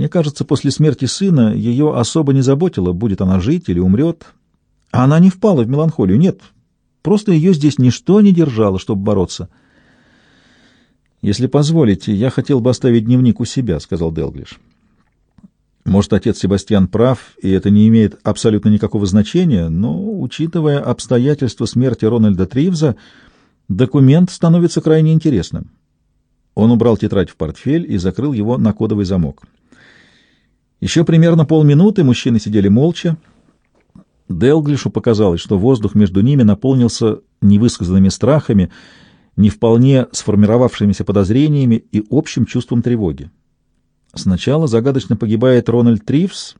Мне кажется, после смерти сына ее особо не заботило, будет она жить или умрет. А она не впала в меланхолию, нет. Просто ее здесь ничто не держало, чтобы бороться. «Если позволите, я хотел бы оставить дневник у себя», — сказал Делглиш. Может, отец Себастьян прав, и это не имеет абсолютно никакого значения, но, учитывая обстоятельства смерти Рональда Тривза, документ становится крайне интересным. Он убрал тетрадь в портфель и закрыл его на кодовый замок. Еще примерно полминуты мужчины сидели молча. Делглишу показалось, что воздух между ними наполнился невысказанными страхами, не вполне сформировавшимися подозрениями и общим чувством тревоги. Сначала загадочно погибает Рональд Тривс,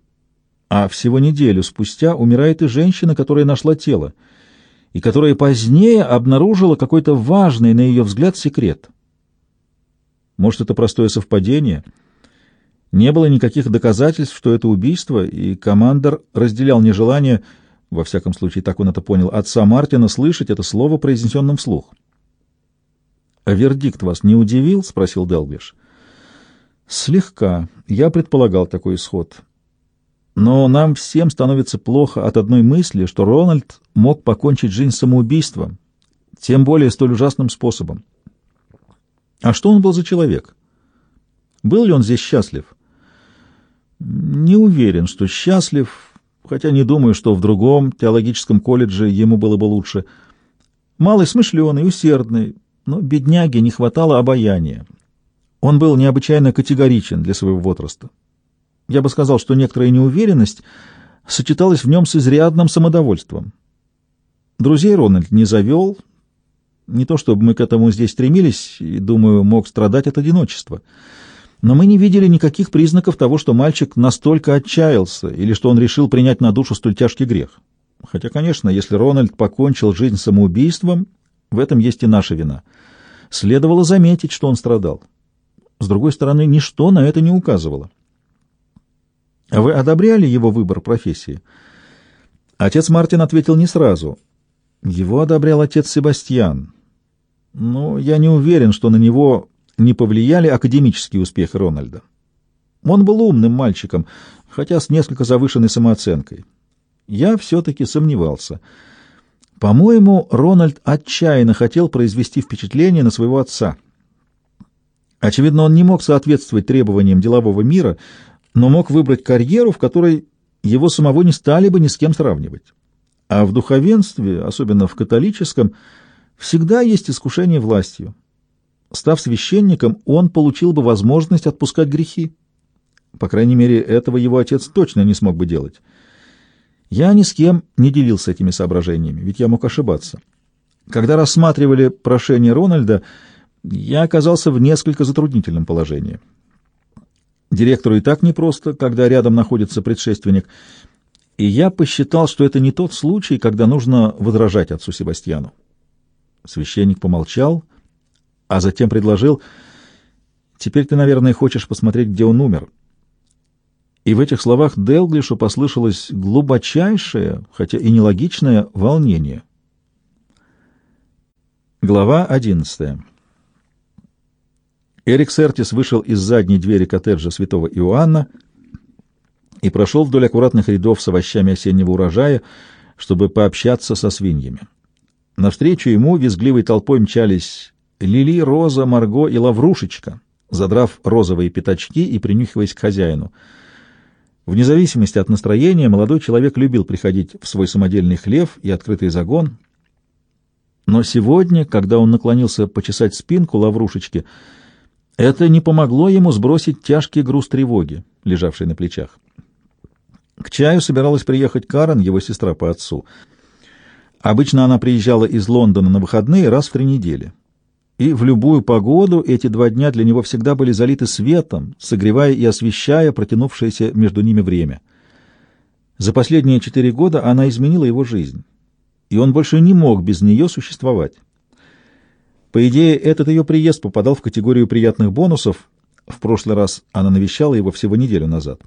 а всего неделю спустя умирает и женщина, которая нашла тело, и которая позднее обнаружила какой-то важный, на ее взгляд, секрет. Может, это простое совпадение? Не было никаких доказательств, что это убийство, и командор разделял нежелание, во всяком случае, так он это понял, отца Мартина слышать это слово, произнесенным вслух. «А вердикт вас не удивил?» — спросил Делглиш. Слегка. Я предполагал такой исход. Но нам всем становится плохо от одной мысли, что Рональд мог покончить жизнь самоубийством, тем более столь ужасным способом. А что он был за человек? Был ли он здесь счастлив? Не уверен, что счастлив, хотя не думаю, что в другом теологическом колледже ему было бы лучше. Малый смышленый, усердный, но бедняге не хватало обаяния. Он был необычайно категоричен для своего возраста. Я бы сказал, что некоторая неуверенность сочеталась в нем с изрядным самодовольством. Друзей Рональд не завел, не то чтобы мы к этому здесь стремились, и, думаю, мог страдать от одиночества. Но мы не видели никаких признаков того, что мальчик настолько отчаялся или что он решил принять на душу столь тяжкий грех. Хотя, конечно, если Рональд покончил жизнь самоубийством, в этом есть и наша вина. Следовало заметить, что он страдал. С другой стороны, ничто на это не указывало. А вы одобряли его выбор профессии? Отец Мартин ответил не сразу. Его одобрял отец Себастьян. Но я не уверен, что на него не повлияли академические успехи Рональда. Он был умным мальчиком, хотя с несколько завышенной самооценкой. Я все-таки сомневался. По-моему, Рональд отчаянно хотел произвести впечатление на своего отца — Очевидно, он не мог соответствовать требованиям делового мира, но мог выбрать карьеру, в которой его самого не стали бы ни с кем сравнивать. А в духовенстве, особенно в католическом, всегда есть искушение властью. Став священником, он получил бы возможность отпускать грехи. По крайней мере, этого его отец точно не смог бы делать. Я ни с кем не делился этими соображениями, ведь я мог ошибаться. Когда рассматривали прошение Рональда, я оказался в несколько затруднительном положении. Директору и так непросто, когда рядом находится предшественник, и я посчитал, что это не тот случай, когда нужно возражать отцу Себастьяну. Священник помолчал, а затем предложил, «Теперь ты, наверное, хочешь посмотреть, где он умер». И в этих словах Делглишу послышалось глубочайшее, хотя и нелогичное, волнение. Глава одиннадцатая Эрик Сертис вышел из задней двери коттеджа святого Иоанна и прошел вдоль аккуратных рядов с овощами осеннего урожая, чтобы пообщаться со свиньями. Навстречу ему визгливой толпой мчались Лили, Роза, Марго и Лаврушечка, задрав розовые пятачки и принюхиваясь к хозяину. Вне зависимости от настроения молодой человек любил приходить в свой самодельный хлев и открытый загон, но сегодня, когда он наклонился почесать спинку Лаврушечки, это не помогло ему сбросить тяжкий груз тревоги, лежавший на плечах. К чаю собиралась приехать Карен, его сестра по отцу. Обычно она приезжала из Лондона на выходные раз в три недели. И в любую погоду эти два дня для него всегда были залиты светом, согревая и освещая протянувшееся между ними время. За последние четыре года она изменила его жизнь, и он больше не мог без нее существовать. По идее, этот ее приезд попадал в категорию приятных бонусов. В прошлый раз она навещала его всего неделю назад.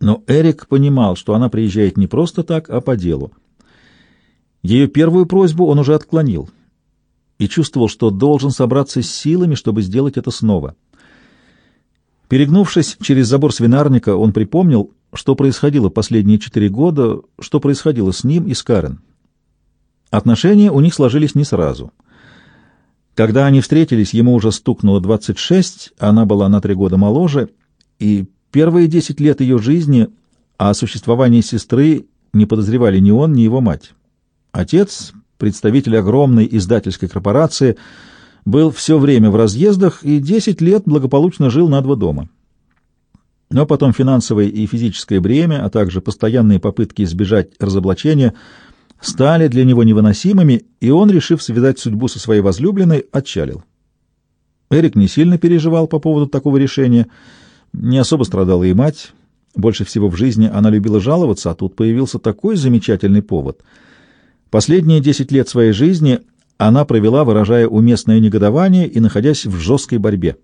Но Эрик понимал, что она приезжает не просто так, а по делу. Ее первую просьбу он уже отклонил и чувствовал, что должен собраться с силами, чтобы сделать это снова. Перегнувшись через забор свинарника, он припомнил, что происходило последние четыре года, что происходило с ним и с Карен. Отношения у них сложились не сразу. Когда они встретились, ему уже стукнуло 26, она была на три года моложе, и первые десять лет ее жизни о существовании сестры не подозревали ни он, ни его мать. Отец, представитель огромной издательской корпорации, был все время в разъездах и 10 лет благополучно жил на два дома. Но потом финансовое и физическое бремя, а также постоянные попытки избежать разоблачения стали для него невыносимыми, и он, решив связать судьбу со своей возлюбленной, отчалил. Эрик не сильно переживал по поводу такого решения, не особо страдала и мать. Больше всего в жизни она любила жаловаться, а тут появился такой замечательный повод. Последние десять лет своей жизни она провела, выражая уместное негодование и находясь в жесткой борьбе.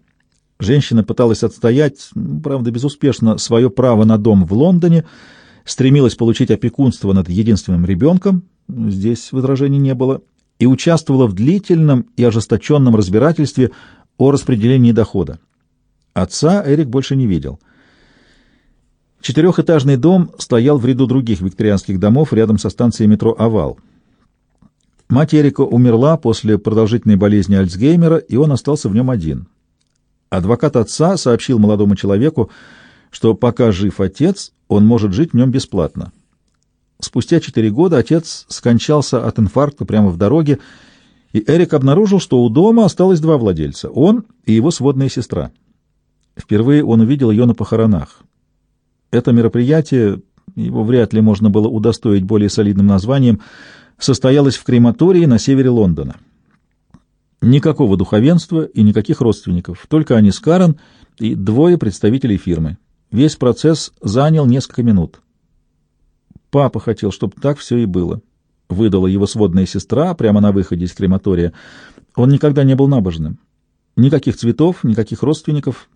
Женщина пыталась отстоять, правда безуспешно, свое право на дом в Лондоне, стремилась получить опекунство над единственным ребенком, здесь возражений не было, и участвовала в длительном и ожесточенном разбирательстве о распределении дохода. Отца Эрик больше не видел. Четырехэтажный дом стоял в ряду других викторианских домов рядом со станцией метро «Овал». Мать Эрика умерла после продолжительной болезни Альцгеймера, и он остался в нем один. Адвокат отца сообщил молодому человеку, что пока жив отец, он может жить в нем бесплатно. Спустя четыре года отец скончался от инфаркта прямо в дороге, и Эрик обнаружил, что у дома осталось два владельца — он и его сводная сестра. Впервые он увидел ее на похоронах. Это мероприятие, его вряд ли можно было удостоить более солидным названием — состоялась в крематории на севере Лондона. Никакого духовенства и никаких родственников, только они с Карен и двое представителей фирмы. Весь процесс занял несколько минут. Папа хотел, чтобы так все и было. Выдала его сводная сестра прямо на выходе из крематория. Он никогда не был набожным. Никаких цветов, никаких родственников.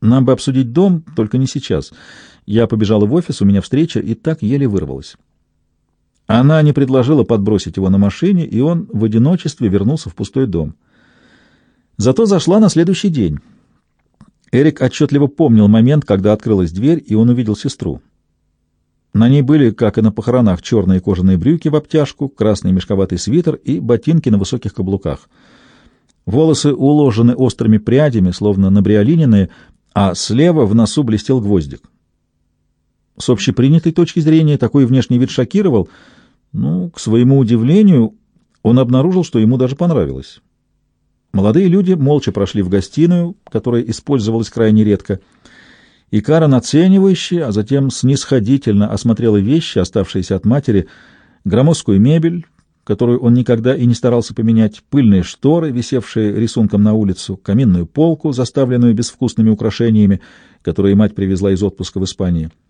Нам бы обсудить дом, только не сейчас. Я побежала в офис, у меня встреча, и так еле вырвалась. Она не предложила подбросить его на машине, и он в одиночестве вернулся в пустой дом. Зато зашла на следующий день. Эрик отчетливо помнил момент, когда открылась дверь, и он увидел сестру. На ней были, как и на похоронах, черные кожаные брюки в обтяжку, красный мешковатый свитер и ботинки на высоких каблуках. Волосы уложены острыми прядями, словно набриолиненные, а слева в носу блестел гвоздик. С общепринятой точки зрения такой внешний вид шокировал — ну, к своему удивлению, он обнаружил, что ему даже понравилось. Молодые люди молча прошли в гостиную, которая использовалась крайне редко, и Карен оценивающе, а затем снисходительно осмотрела вещи, оставшиеся от матери, громоздкую мебель, которую он никогда и не старался поменять, пыльные шторы, висевшие рисунком на улицу, каминную полку, заставленную безвкусными украшениями, которые мать привезла из отпуска в Испании —